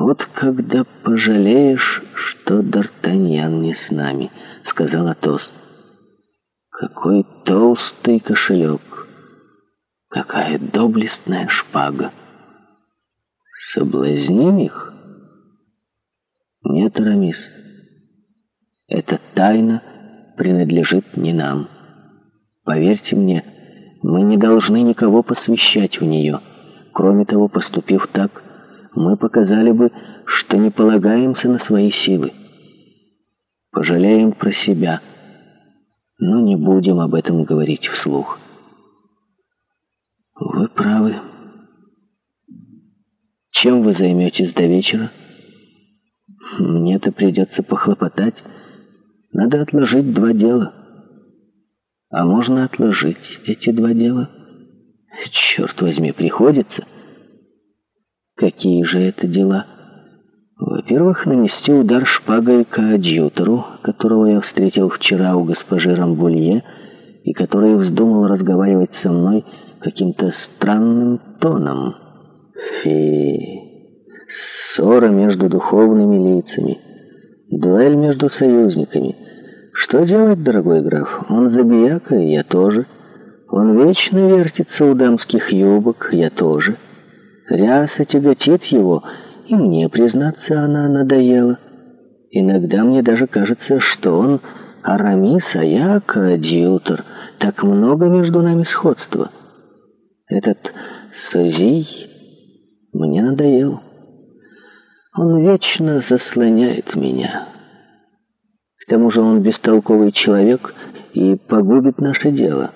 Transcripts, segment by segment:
«Вот когда пожалеешь, что Д'Артаньян не с нами», — сказал Атос. «Какой толстый кошелек! Какая доблестная шпага! Соблазним их?» «Нет, Арамис, эта тайна принадлежит не нам. Поверьте мне, мы не должны никого посвящать в нее. Кроме того, поступив так, — мы показали бы, что не полагаемся на свои силы. Пожалеем про себя, но не будем об этом говорить вслух. Вы правы. Чем вы займетесь до вечера? Мне-то придется похлопотать. Надо отложить два дела. А можно отложить эти два дела? Черт возьми, приходится... Какие же это дела? Во-первых, нанести удар шпагой к адъютору, которого я встретил вчера у госпожи Рамбулье, и который вздумал разговаривать со мной каким-то странным тоном. Фи... Ссора между духовными лицами. Дуэль между союзниками. Что делать, дорогой граф? Он забияка, я тоже. Он вечно вертится у дамских юбок, я тоже. — Ряса тяготит его, и мне, признаться, она надоела. Иногда мне даже кажется, что он Арамис, а я Кадьютор. Так много между нами сходства. Этот Созий мне надоел. Он вечно заслоняет меня. К тому же он бестолковый человек и погубит наше дело».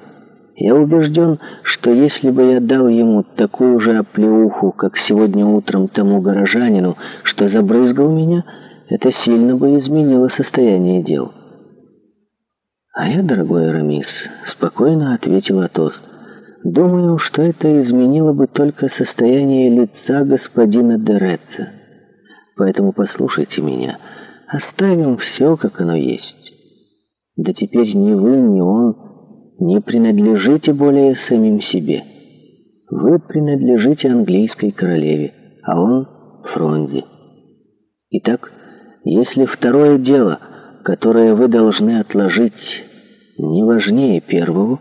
Я убежден, что если бы я дал ему такую же оплеуху, как сегодня утром тому горожанину, что забрызгал меня, это сильно бы изменило состояние дел. «А я, дорогой Эрамис, — спокойно ответил Атос, — «думаю, что это изменило бы только состояние лица господина Дереца. Поэтому послушайте меня, оставим все, как оно есть. Да теперь ни вы, ни он не принадлежите более самим себе. Вы принадлежите английской королеве, а он — Фронзе. Итак, если второе дело, которое вы должны отложить, не важнее первого,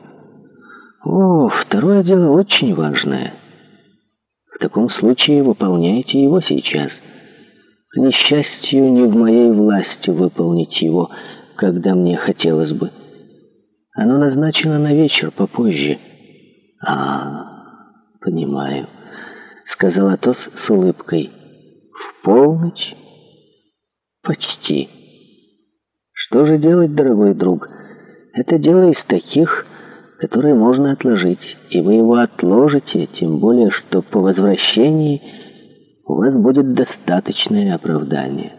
о, второе дело очень важное. В таком случае выполняйте его сейчас. К несчастью, не в моей власти выполнить его, когда мне хотелось бы. Оно назначено на вечер попозже. — А, понимаю, — сказал Атос с улыбкой. — В полночь? — Почти. — Что же делать, дорогой друг? Это дело из таких, которые можно отложить, и вы его отложите, тем более, что по возвращении у вас будет достаточное оправдание.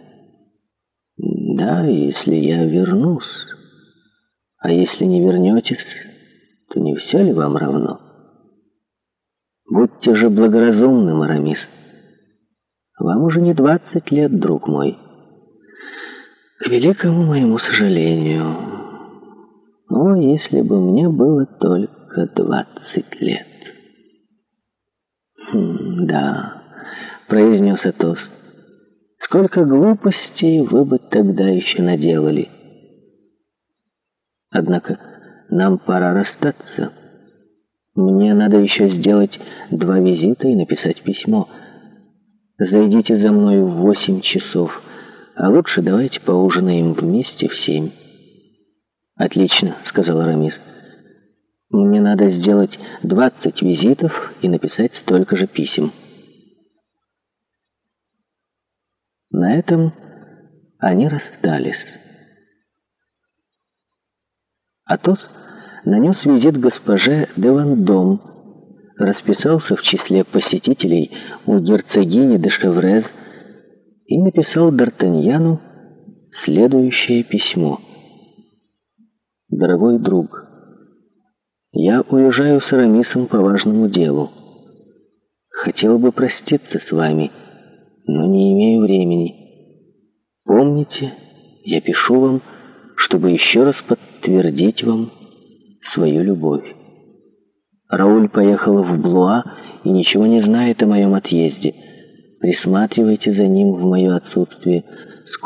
— Да, если я вернусь... А если не вернетесь, то не все ли вам равно? Будьте же благоразумны, Марамис. Вам уже не двадцать лет, друг мой. К великому моему сожалению. О, если бы мне было только двадцать лет. Хм, да, произнес Атос. Сколько глупостей вы бы тогда еще наделали. Однако нам пора расстаться. Мне надо еще сделать два визита и написать письмо. Зайдите за мной в восемь часов, а лучше давайте поужинаем вместе в семь. «Отлично», — сказал Рамис. «Мне надо сделать двадцать визитов и написать столько же писем». На этом они расстались. Атос нанес визит госпоже де Вандом, расписался в числе посетителей у герцогини де Шеврез и написал Д'Артаньяну следующее письмо. «Дорогой друг, я уезжаю с Арамисом по важному делу. Хотел бы проститься с вами, но не имею времени. Помните, я пишу вам, чтобы еще раз посмотреть, подтвердить вам свою любовь. Рауль поехал в Блуа и ничего не знает о моем отъезде. Присматривайте за ним в мое отсутствие.